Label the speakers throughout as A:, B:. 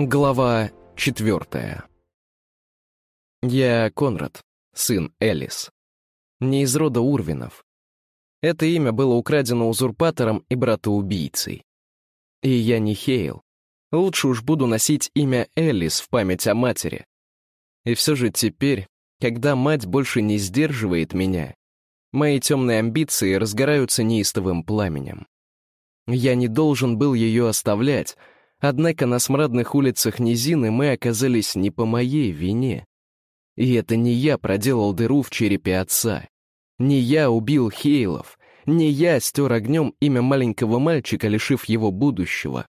A: Глава четвертая. Я Конрад, сын Элис. Не из рода Урвинов. Это имя было украдено узурпатором и братоубийцей. И я не Хейл. Лучше уж буду носить имя Элис в память о матери. И все же теперь, когда мать больше не сдерживает меня, мои темные амбиции разгораются неистовым пламенем. Я не должен был ее оставлять — Однако на смрадных улицах низины мы оказались не по моей вине. И это не я проделал дыру в черепе отца. Не я убил Хейлов. Не я стер огнем имя маленького мальчика, лишив его будущего.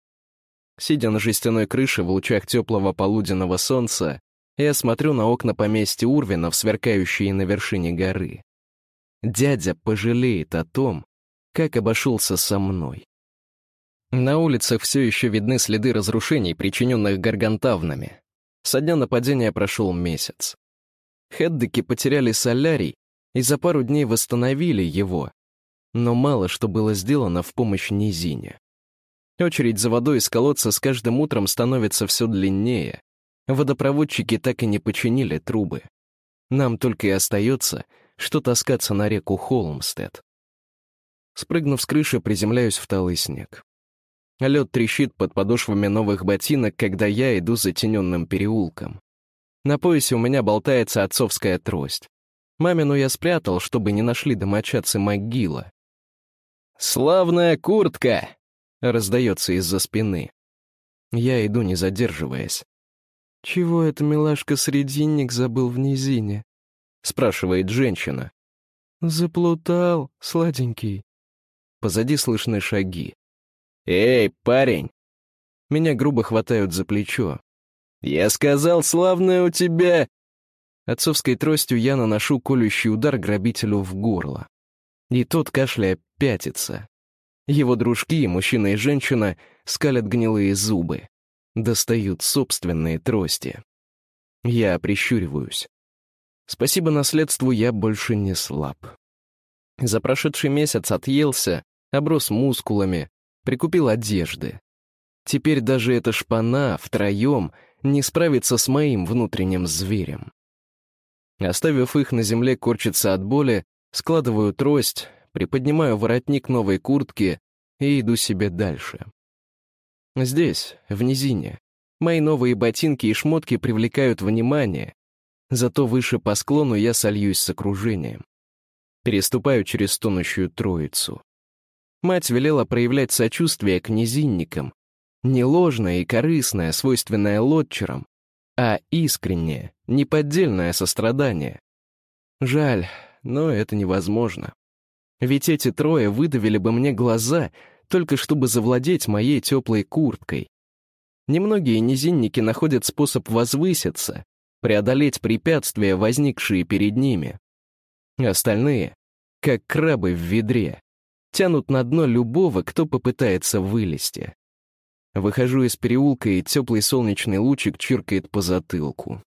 A: Сидя на жестяной крыше в лучах теплого полуденного солнца, я смотрю на окна поместья Урвинов, сверкающие на вершине горы. Дядя пожалеет о том, как обошелся со мной. На улицах все еще видны следы разрушений, причиненных гаргантавнами. Со дня нападения прошел месяц. Хеддеки потеряли солярий и за пару дней восстановили его, но мало что было сделано в помощь низине. Очередь за водой из колодца с каждым утром становится все длиннее. Водопроводчики так и не починили трубы. Нам только и остается, что таскаться на реку Холмстед. Спрыгнув с крыши, приземляюсь в талый снег. Лед трещит под подошвами новых ботинок, когда я иду затененным переулком. На поясе у меня болтается отцовская трость. Мамину я спрятал, чтобы не нашли домочадцы могила. «Славная куртка!» — раздается из-за спины. Я иду, не задерживаясь. «Чего это милашка-срединник забыл в низине?» — спрашивает женщина. «Заплутал, сладенький». Позади слышны шаги. «Эй, парень!» Меня грубо хватают за плечо. «Я сказал, славная у тебя...» Отцовской тростью я наношу колющий удар грабителю в горло. И тот, кашляя, пятится. Его дружки, мужчина и женщина, скалят гнилые зубы. Достают собственные трости. Я прищуриваюсь. Спасибо наследству, я больше не слаб. За прошедший месяц отъелся, оброс мускулами, прикупил одежды. Теперь даже эта шпана втроем не справится с моим внутренним зверем. Оставив их на земле корчиться от боли, складываю трость, приподнимаю воротник новой куртки и иду себе дальше. Здесь, в низине, мои новые ботинки и шмотки привлекают внимание, зато выше по склону я сольюсь с окружением. Переступаю через тонущую троицу. Мать велела проявлять сочувствие к низинникам. Не ложное и корыстное, свойственное лодчерам, а искреннее, неподдельное сострадание. Жаль, но это невозможно. Ведь эти трое выдавили бы мне глаза, только чтобы завладеть моей теплой курткой. Немногие низинники находят способ возвыситься, преодолеть препятствия, возникшие перед ними. Остальные — как крабы в ведре тянут на дно любого, кто попытается вылезти. Выхожу из переулка, и теплый солнечный лучик чиркает по затылку.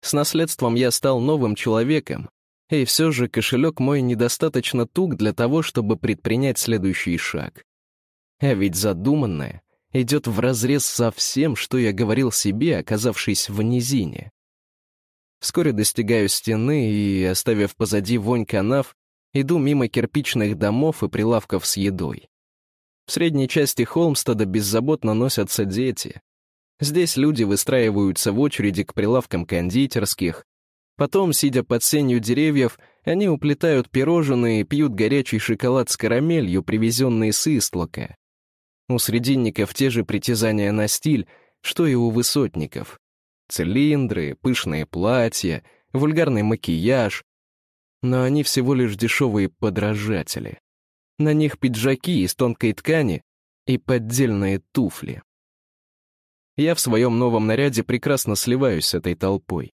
A: С наследством я стал новым человеком, и все же кошелек мой недостаточно туг для того, чтобы предпринять следующий шаг. А ведь задуманное идет вразрез со всем, что я говорил себе, оказавшись в низине. Вскоре достигаю стены и, оставив позади вонь канав, Иду мимо кирпичных домов и прилавков с едой. В средней части Холмстеда беззаботно носятся дети. Здесь люди выстраиваются в очереди к прилавкам кондитерских. Потом, сидя под сенью деревьев, они уплетают пирожные и пьют горячий шоколад с карамелью, привезенный с Истлока. У срединников те же притязания на стиль, что и у высотников. Цилиндры, пышные платья, вульгарный макияж, но они всего лишь дешевые подражатели. На них пиджаки из тонкой ткани и поддельные туфли. Я в своем новом наряде прекрасно сливаюсь с этой толпой.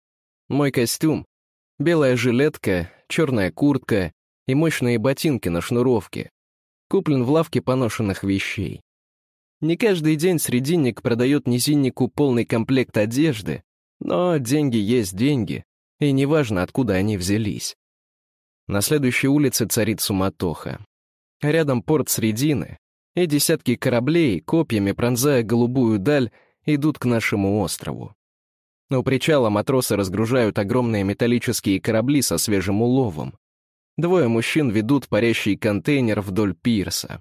A: Мой костюм — белая жилетка, черная куртка и мощные ботинки на шнуровке. Куплен в лавке поношенных вещей. Не каждый день срединник продает низиннику полный комплект одежды, но деньги есть деньги, и неважно, откуда они взялись. На следующей улице царит суматоха. Рядом порт Средины, и десятки кораблей, копьями пронзая голубую даль, идут к нашему острову. У причала матросы разгружают огромные металлические корабли со свежим уловом. Двое мужчин ведут парящий контейнер вдоль пирса.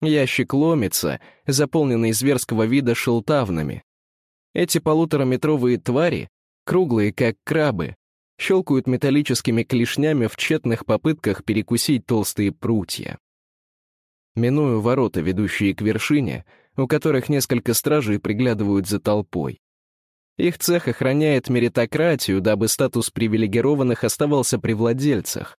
A: Ящик ломится, заполненный зверского вида шелтавнами. Эти полутораметровые твари, круглые как крабы, щелкают металлическими клешнями в тщетных попытках перекусить толстые прутья. Миную ворота, ведущие к вершине, у которых несколько стражей приглядывают за толпой. Их цех охраняет меритократию, дабы статус привилегированных оставался при владельцах.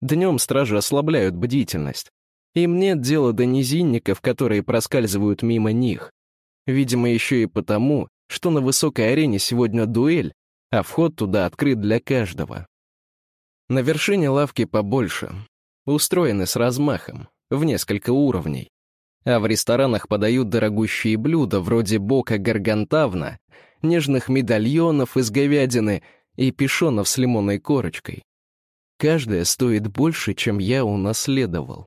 A: Днем стражи ослабляют бдительность. Им нет дела до низинников, которые проскальзывают мимо них. Видимо, еще и потому, что на высокой арене сегодня дуэль, а вход туда открыт для каждого. На вершине лавки побольше, устроены с размахом, в несколько уровней. А в ресторанах подают дорогущие блюда вроде бока гаргантавна, нежных медальонов из говядины и пешонов с лимонной корочкой. Каждая стоит больше, чем я унаследовал.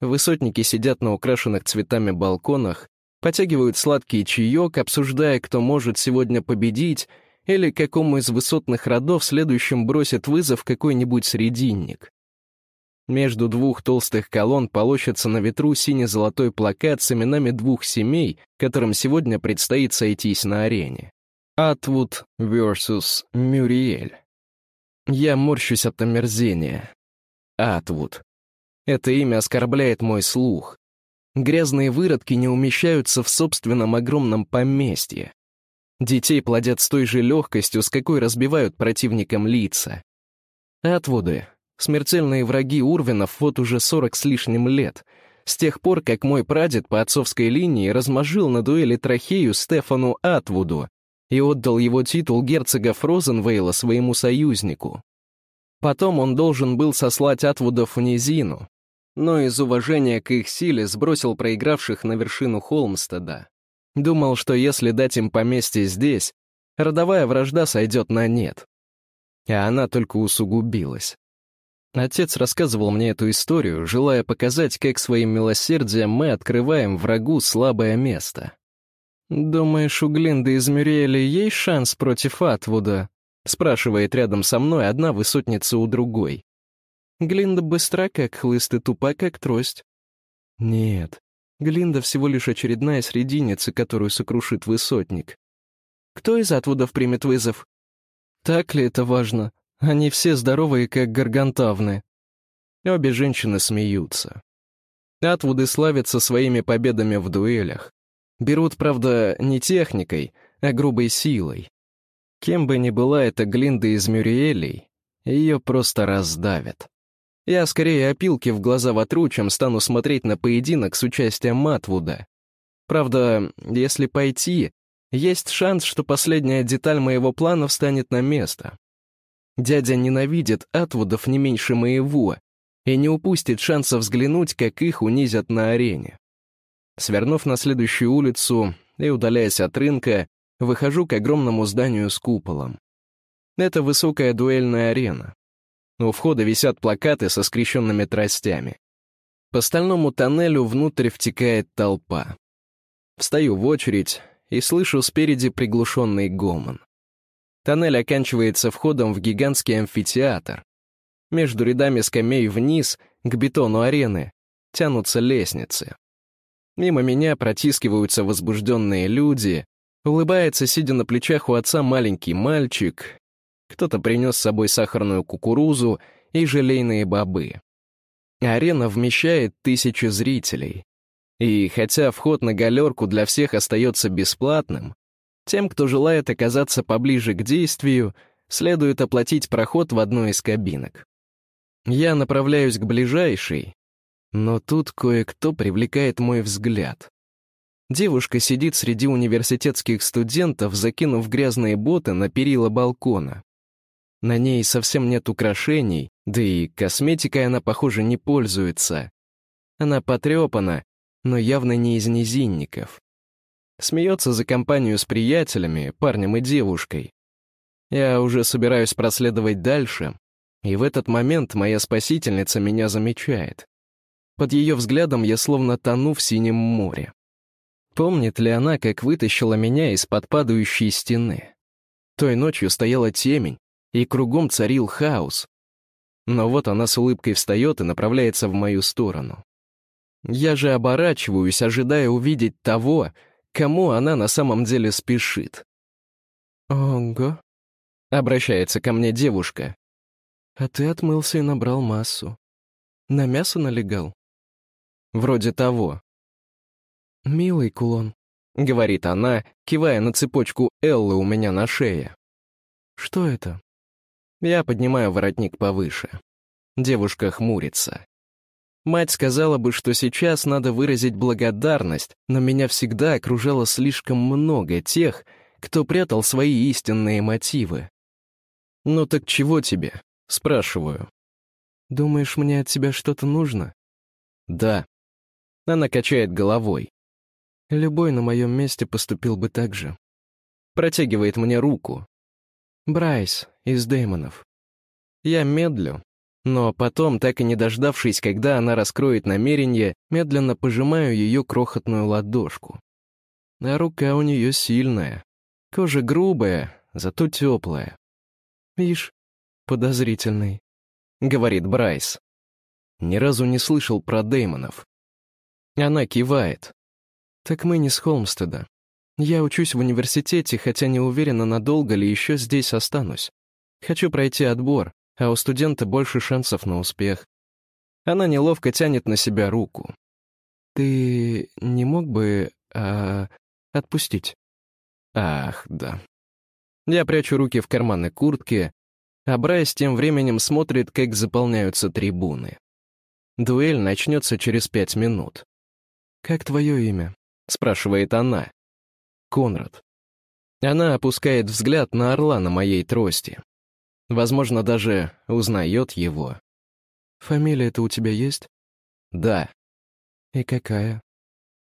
A: Высотники сидят на украшенных цветами балконах, потягивают сладкий чаек, обсуждая, кто может сегодня победить, или какому из высотных родов следующим бросит вызов какой-нибудь срединник. Между двух толстых колонн полощется на ветру сине-золотой плакат с именами двух семей, которым сегодня предстоит сойтись на арене. Атвуд vs. Мюриэль. Я морщусь от омерзения. Атвуд. Это имя оскорбляет мой слух. Грязные выродки не умещаются в собственном огромном поместье. Детей плодят с той же легкостью, с какой разбивают противникам лица. Атвуды Смертельные враги Урвинов вот уже сорок с лишним лет, с тех пор, как мой прадед по отцовской линии размажил на дуэли трахею Стефану Атвуду и отдал его титул герцога Фрозенвейла своему союзнику. Потом он должен был сослать Атвудов в низину, но из уважения к их силе сбросил проигравших на вершину Холмстеда. Думал, что если дать им поместье здесь, родовая вражда сойдет на нет. А она только усугубилась. Отец рассказывал мне эту историю, желая показать, как своим милосердием мы открываем врагу слабое место. «Думаешь, у Глинды из Мюриэля есть шанс против Атвуда?» — спрашивает рядом со мной одна высотница у другой. Глинда быстра, как хлыст, и тупа, как трость. Нет, Глинда всего лишь очередная срединица, которую сокрушит высотник. Кто из Атвудов примет вызов? Так ли это важно? Они все здоровые, как гаргантавны. Обе женщины смеются. Атвуды славятся своими победами в дуэлях. Берут, правда, не техникой, а грубой силой. Кем бы ни была эта Глинда из Мюриэлей, ее просто раздавят. Я скорее опилки в глаза вотру, чем стану смотреть на поединок с участием Матвуда. Правда, если пойти, есть шанс, что последняя деталь моего плана встанет на место. Дядя ненавидит Атвудов не меньше моего и не упустит шанса взглянуть, как их унизят на арене. Свернув на следующую улицу и удаляясь от рынка, выхожу к огромному зданию с куполом. Это высокая дуэльная арена. У входа висят плакаты со скрещенными тростями. По стальному тоннелю внутрь втекает толпа. Встаю в очередь и слышу спереди приглушенный гомон. Тоннель оканчивается входом в гигантский амфитеатр. Между рядами скамей вниз, к бетону арены, тянутся лестницы. Мимо меня протискиваются возбужденные люди, улыбается, сидя на плечах у отца маленький мальчик, кто-то принес с собой сахарную кукурузу и желейные бобы. Арена вмещает тысячи зрителей. И хотя вход на галерку для всех остается бесплатным, тем, кто желает оказаться поближе к действию, следует оплатить проход в одну из кабинок. Я направляюсь к ближайшей, но тут кое-кто привлекает мой взгляд. Девушка сидит среди университетских студентов, закинув грязные боты на перила балкона. На ней совсем нет украшений, да и косметикой она, похоже, не пользуется. Она потрепана, но явно не из низинников. Смеется за компанию с приятелями, парнем и девушкой. Я уже собираюсь проследовать дальше, и в этот момент моя спасительница меня замечает. Под ее взглядом я словно тону в синем море. Помнит ли она, как вытащила меня из-под падающей стены? Той ночью стояла темень, и кругом царил хаос. Но вот она с улыбкой встает и направляется в мою сторону. Я же оборачиваюсь, ожидая увидеть того, кому она на самом деле спешит. «Ого», — обращается ко мне девушка. «А ты отмылся и набрал массу. На мясо налегал?» «Вроде того». «Милый кулон», — говорит она, кивая на цепочку Эллы у меня на шее. «Что это?» Я поднимаю воротник повыше. Девушка хмурится. Мать сказала бы, что сейчас надо выразить благодарность, но меня всегда окружало слишком много тех, кто прятал свои истинные мотивы. «Ну так чего тебе?» — спрашиваю. «Думаешь, мне от тебя что-то нужно?» «Да». Она качает головой. Любой на моем месте поступил бы так же. Протягивает мне руку. Брайс из Дэймонов. Я медлю, но потом, так и не дождавшись, когда она раскроет намерение, медленно пожимаю ее крохотную ладошку. А рука у нее сильная. Кожа грубая, зато теплая. «Ишь, подозрительный», — говорит Брайс. Ни разу не слышал про Дэймонов. Она кивает. «Так мы не с Холмстеда. Я учусь в университете, хотя не уверена, надолго ли еще здесь останусь. Хочу пройти отбор, а у студента больше шансов на успех. Она неловко тянет на себя руку. «Ты не мог бы... А, отпустить?» «Ах, да». Я прячу руки в карманы куртки, а Брайс тем временем смотрит, как заполняются трибуны. Дуэль начнется через пять минут. «Как твое имя?» — спрашивает она. «Конрад». Она опускает взгляд на орла на моей трости. Возможно, даже узнает его. «Фамилия-то у тебя есть?» «Да». «И какая?»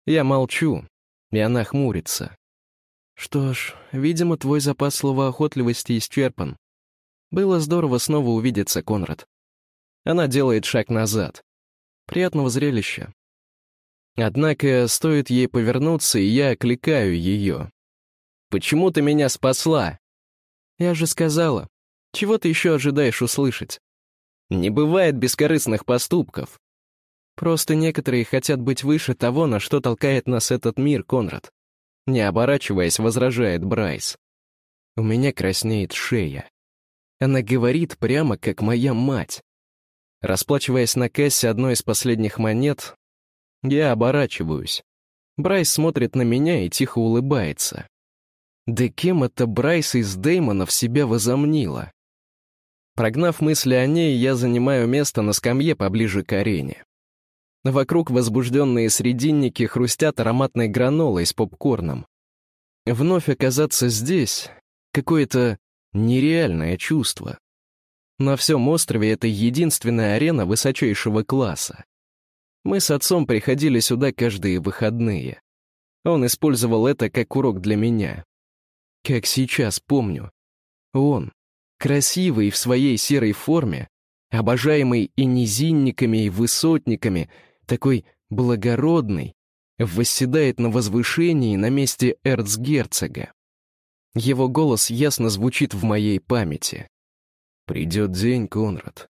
A: Я молчу, и она хмурится. «Что ж, видимо, твой запас словоохотливости исчерпан. Было здорово снова увидеться, Конрад». Она делает шаг назад. Приятного зрелища. Однако стоит ей повернуться, и я окликаю ее. «Почему ты меня спасла?» «Я же сказала, чего ты еще ожидаешь услышать? Не бывает бескорыстных поступков. Просто некоторые хотят быть выше того, на что толкает нас этот мир, Конрад. Не оборачиваясь, возражает Брайс. У меня краснеет шея. Она говорит прямо, как моя мать. Расплачиваясь на кассе одной из последних монет, я оборачиваюсь. Брайс смотрит на меня и тихо улыбается. Да кем это Брайс из Дэймонов себя возомнила? Прогнав мысли о ней, я занимаю место на скамье поближе к арене. Вокруг возбужденные срединники хрустят ароматной гранолой с попкорном. Вновь оказаться здесь — какое-то нереальное чувство. На всем острове это единственная арена высочайшего класса. Мы с отцом приходили сюда каждые выходные. Он использовал это как урок для меня. Как сейчас помню. Он, красивый в своей серой форме, обожаемый и низинниками, и высотниками, такой благородный, восседает на возвышении на месте эрцгерцога. Его голос ясно звучит в моей памяти. «Придет день, Конрад,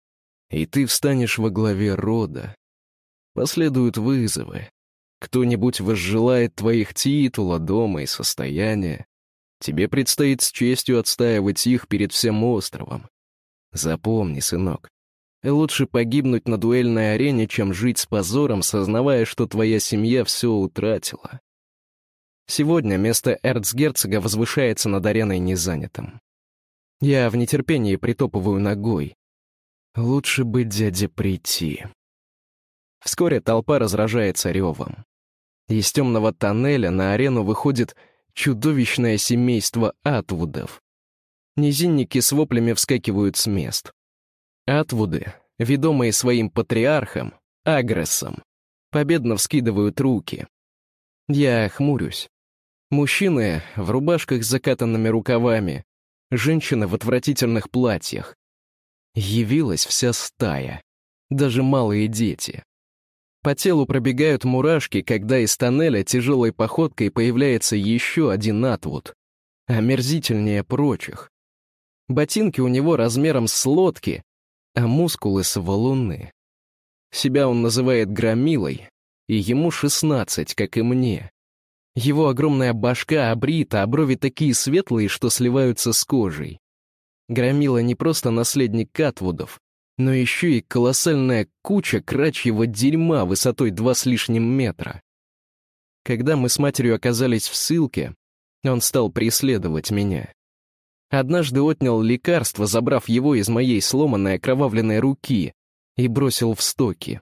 A: и ты встанешь во главе рода. Последуют вызовы. Кто-нибудь возжелает твоих титула, дома и состояния. Тебе предстоит с честью отстаивать их перед всем островом. Запомни, сынок, лучше погибнуть на дуэльной арене, чем жить с позором, сознавая, что твоя семья все утратила. Сегодня место эрцгерцога возвышается над ареной незанятым. Я в нетерпении притопываю ногой. Лучше бы дяде прийти. Вскоре толпа разражается ревом. Из темного тоннеля на арену выходит чудовищное семейство Атвудов. Низинники с воплями вскакивают с мест. Атвуды, ведомые своим патриархом, Агрессом, победно вскидывают руки. Я хмурюсь. Мужчины в рубашках с закатанными рукавами, женщины в отвратительных платьях. Явилась вся стая, даже малые дети. По телу пробегают мурашки, когда из тоннеля тяжелой походкой появляется еще один Атвуд, омерзительнее прочих. Ботинки у него размером с лодки, а мускулы с валуны. Себя он называет громилой, и ему шестнадцать, как и мне. Его огромная башка обрита, а брови такие светлые, что сливаются с кожей. Громила не просто наследник Катвудов, но еще и колоссальная куча крачьего дерьма высотой два с лишним метра. Когда мы с матерью оказались в ссылке, он стал преследовать меня. Однажды отнял лекарство, забрав его из моей сломанной окровавленной руки, и бросил в стоки.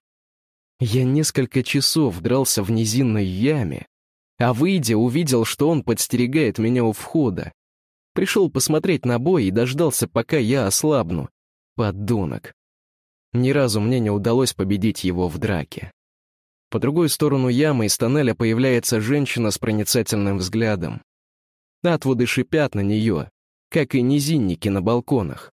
A: Я несколько часов дрался в низинной яме, а выйдя, увидел, что он подстерегает меня у входа. Пришел посмотреть на бой и дождался, пока я ослабну. Подонок. Ни разу мне не удалось победить его в драке. По другую сторону ямы из тоннеля появляется женщина с проницательным взглядом. Атвуды шипят на нее, как и низинники на балконах.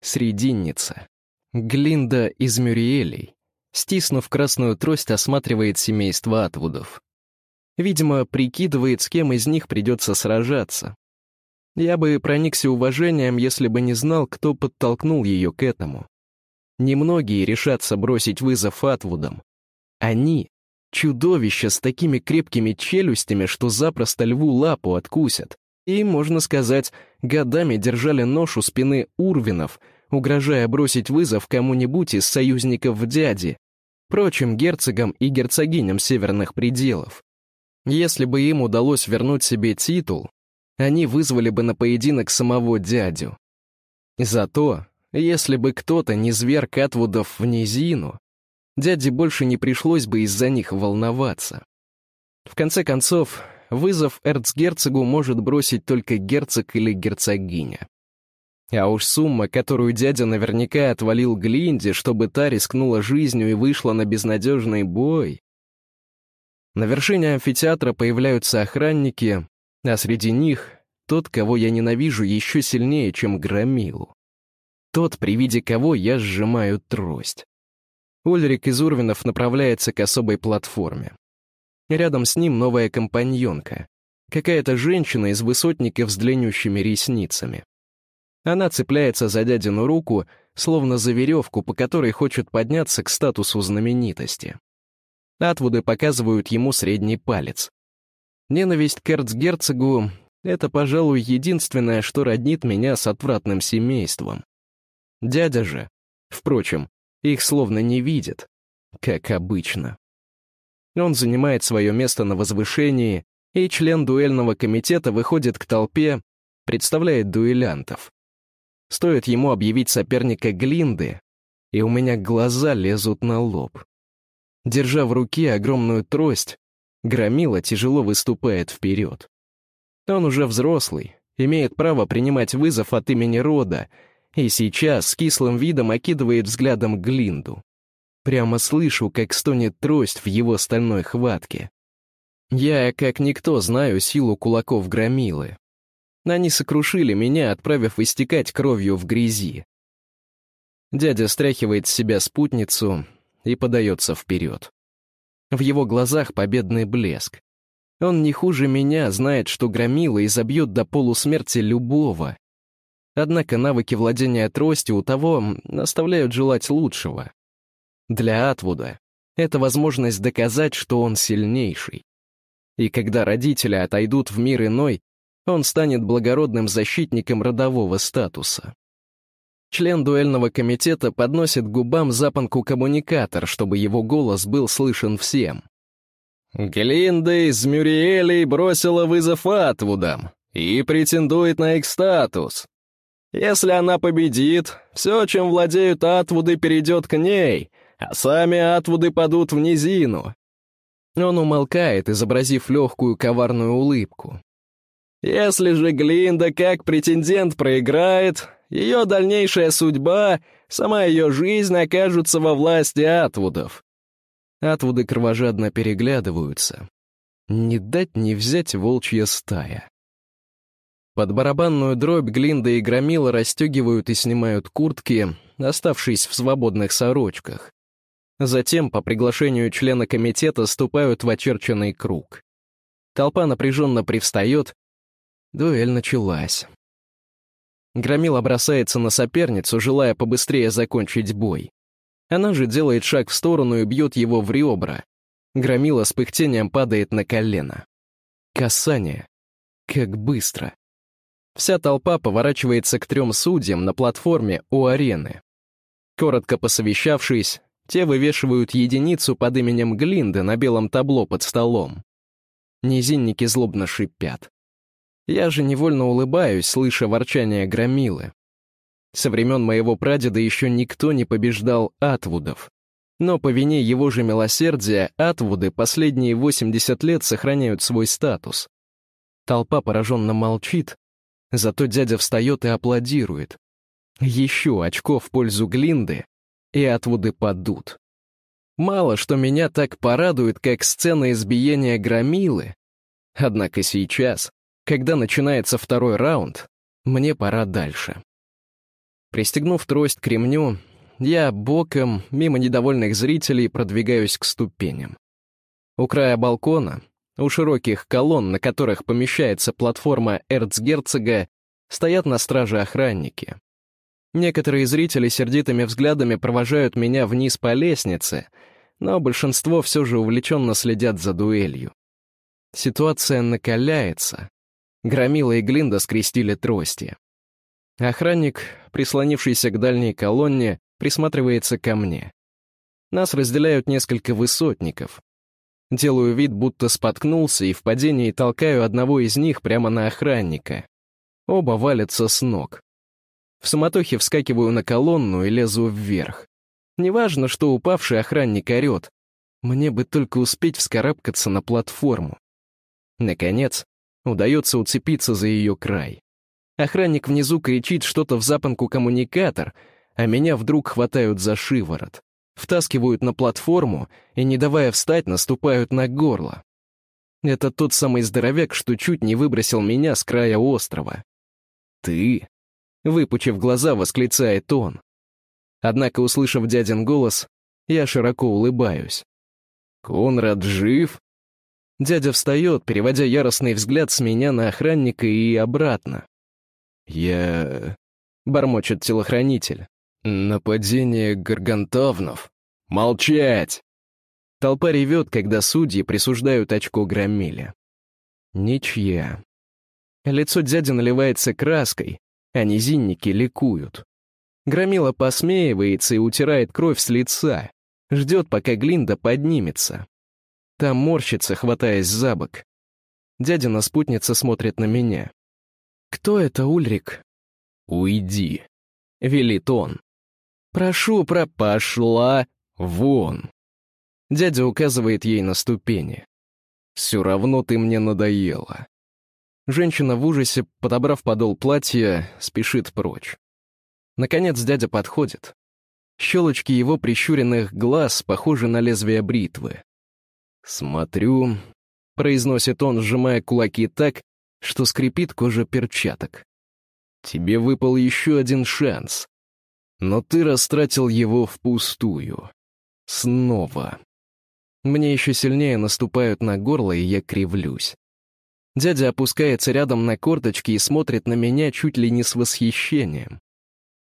A: Срединница. Глинда из Мюриэлей, стиснув красную трость, осматривает семейство Атвудов. Видимо, прикидывает, с кем из них придется сражаться. Я бы проникся уважением, если бы не знал, кто подтолкнул ее к этому. Немногие решатся бросить вызов Атвудам. Они — чудовища с такими крепкими челюстями, что запросто льву лапу откусят и, можно сказать, годами держали нож у спины Урвинов, угрожая бросить вызов кому-нибудь из союзников дяди, прочим герцогам и герцогиням северных пределов. Если бы им удалось вернуть себе титул, они вызвали бы на поединок самого дядю. Зато, если бы кто-то не зверг Атвудов в низину, дяде больше не пришлось бы из-за них волноваться. В конце концов, вызов эрцгерцогу может бросить только герцог или герцогиня. А уж сумма, которую дядя наверняка отвалил Глинде, чтобы та рискнула жизнью и вышла на безнадежный бой. На вершине амфитеатра появляются охранники, а среди них тот, кого я ненавижу еще сильнее, чем Громилу. Тот, при виде кого я сжимаю трость. Ульрик из Урвинов направляется к особой платформе. Рядом с ним новая компаньонка. Какая-то женщина из высотников с длиннющими ресницами. Она цепляется за дядину руку, словно за веревку, по которой хочет подняться к статусу знаменитости. Атвуды показывают ему средний палец. Ненависть к эрцгерцогу — это, пожалуй, единственное, что роднит меня с отвратным семейством. Дядя же, впрочем, их словно не видит, как обычно. Он занимает свое место на возвышении, и член дуэльного комитета выходит к толпе, представляет дуэлянтов. Стоит ему объявить соперника Глинды, и у меня глаза лезут на лоб. Держа в руке огромную трость, Громила тяжело выступает вперед. Он уже взрослый, имеет право принимать вызов от имени рода, и сейчас с кислым видом окидывает взглядом Глинду. Прямо слышу, как стонет трость в его стальной хватке. Я, как никто, знаю силу кулаков громилы. Они сокрушили меня, отправив истекать кровью в грязи. Дядя стряхивает с себя спутницу и подается вперед. В его глазах победный блеск. Он не хуже меня знает, что громила изобьет до полусмерти любого. Однако навыки владения тростью у того оставляют желать лучшего. Для Атвуда это возможность доказать, что он сильнейший. И когда родители отойдут в мир иной, он станет благородным защитником родового статуса. Член дуэльного комитета подносит губам запонку-коммуникатор, чтобы его голос был слышен всем. Глинда из Мюриэлей бросила вызов Атвудам и претендует на их статус. Если она победит, все, чем владеют Атвуды, перейдет к ней — а сами Атвуды падут в низину. Он умолкает, изобразив легкую коварную улыбку. Если же Глинда как претендент проиграет, ее дальнейшая судьба, сама ее жизнь окажутся во власти Атвудов. Атвуды кровожадно переглядываются. Не дать не взять волчья стая. Под барабанную дробь Глинда и Громила расстегивают и снимают куртки, оставшись в свободных сорочках. Затем, по приглашению члена комитета, ступают в очерченный круг. Толпа напряженно привстает. Дуэль началась. Громила бросается на соперницу, желая побыстрее закончить бой. Она же делает шаг в сторону и бьет его в ребра. Громила с пыхтением падает на колено. Касание. Как быстро. Вся толпа поворачивается к трем судьям на платформе у арены. Коротко посовещавшись, те вывешивают единицу под именем Глинды на белом табло под столом. Низинники злобно шипят. Я же невольно улыбаюсь, слыша ворчание громилы. Со времен моего прадеда еще никто не побеждал Атвудов. Но по вине его же милосердия Атвуды последние 80 лет сохраняют свой статус. Толпа пораженно молчит, зато дядя встает и аплодирует. Еще очко в пользу Глинды, и Атвуды падут. Мало что меня так порадует, как сцена избиения громилы. Однако сейчас, когда начинается второй раунд, мне пора дальше. Пристегнув трость к ремню, я боком, мимо недовольных зрителей, продвигаюсь к ступеням. У края балкона, у широких колонн, на которых помещается платформа эрцгерцога, стоят на страже охранники. Некоторые зрители сердитыми взглядами провожают меня вниз по лестнице, но большинство все же увлеченно следят за дуэлью. Ситуация накаляется. Громила и Глинда скрестили трости. Охранник, прислонившийся к дальней колонне, присматривается ко мне. Нас разделяют несколько высотников. Делаю вид, будто споткнулся, и в падении толкаю одного из них прямо на охранника. Оба валятся с ног. В суматохе вскакиваю на колонну и лезу вверх. Неважно, что упавший охранник орет. Мне бы только успеть вскарабкаться на платформу. Наконец, удается уцепиться за ее край. Охранник внизу кричит что-то в запонку коммуникатор, а меня вдруг хватают за шиворот. Втаскивают на платформу и, не давая встать, наступают на горло. Это тот самый здоровяк, что чуть не выбросил меня с края острова. «Ты?» Выпучив глаза, восклицает он. Однако, услышав дядин голос, я широко улыбаюсь. «Конрад жив?» Дядя встает, переводя яростный взгляд с меня на охранника и обратно. «Я...» — бормочет телохранитель. «Нападение гаргантавнов? Молчать!» Толпа ревет, когда судьи присуждают очко громиле. Ничья. Лицо дяди наливается краской, а низинники ликуют. Громила посмеивается и утирает кровь с лица, ждет, пока Глинда поднимется. Там морщится, хватаясь за бок. Дядина спутница смотрит на меня. «Кто это, Ульрик?» «Уйди», — велит он. «Прошу, пропошла вон». Дядя указывает ей на ступени. «Все равно ты мне надоела. Женщина в ужасе, подобрав подол платья, спешит прочь. Наконец дядя подходит. Щелочки его прищуренных глаз похожи на лезвие бритвы. «Смотрю», — произносит он, сжимая кулаки так, что скрипит кожа перчаток. «Тебе выпал еще один шанс. Но ты растратил его впустую. Снова». Мне еще сильнее наступают на горло, и я кривлюсь. Дядя опускается рядом на корточки и смотрит на меня чуть ли не с восхищением.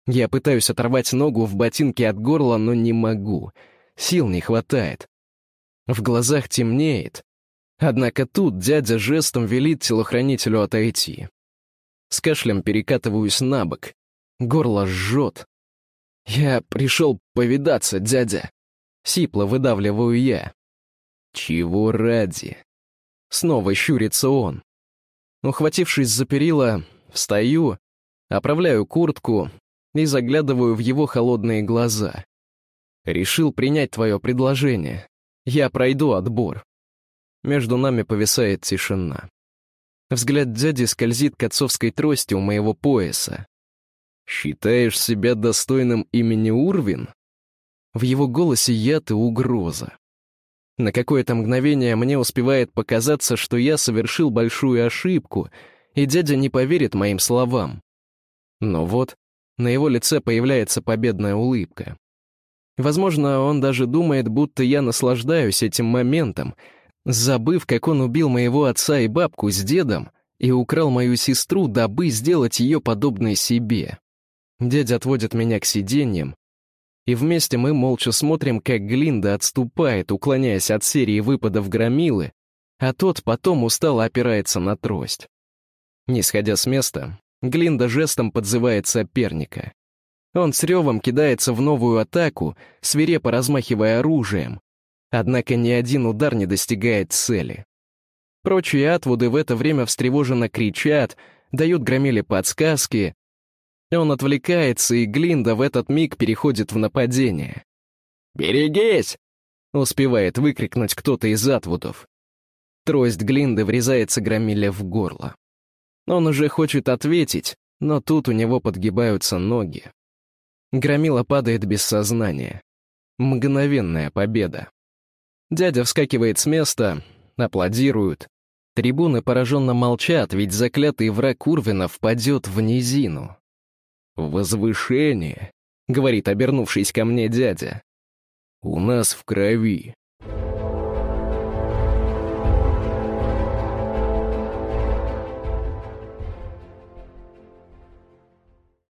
A: Я пытаюсь оторвать ногу в ботинке от горла, но не могу. Сил не хватает. В глазах темнеет. Однако тут дядя жестом велит телохранителю отойти. С кашлем перекатываюсь на бок. Горло жжет. «Я пришел повидаться, дядя». Сипло выдавливаю я. «Чего ради?» Снова щурится он. Ухватившись за перила, встаю, оправляю куртку и заглядываю в его холодные глаза. Решил принять твое предложение. Я пройду отбор. Между нами повисает тишина. Взгляд дяди скользит к отцовской трости у моего пояса. «Считаешь себя достойным имени Урвин?» В его голосе яд и угроза. На какое-то мгновение мне успевает показаться, что я совершил большую ошибку, и дядя не поверит моим словам. Но вот на его лице появляется победная улыбка. Возможно, он даже думает, будто я наслаждаюсь этим моментом, забыв, как он убил моего отца и бабку с дедом и украл мою сестру, дабы сделать ее подобной себе. Дядя отводит меня к сиденьям, и вместе мы молча смотрим, как Глинда отступает, уклоняясь от серии выпадов громилы, а тот потом устало опирается на трость. Не сходя с места, Глинда жестом подзывает соперника. Он с ревом кидается в новую атаку, свирепо размахивая оружием. Однако ни один удар не достигает цели. Прочие Атвуды в это время встревоженно кричат, дают громиле подсказки. Он отвлекается, и Глинда в этот миг переходит в нападение. «Берегись!» — успевает выкрикнуть кто-то из Атвудов. Трость Глинды врезается громиле в горло. Он уже хочет ответить, но тут у него подгибаются ноги. Громила падает без сознания. Мгновенная победа. Дядя вскакивает с места, аплодируют. Трибуны пораженно молчат, ведь заклятый враг Урвина впадет в низину. «Возвышение», — говорит обернувшись ко мне дядя. «У нас в крови.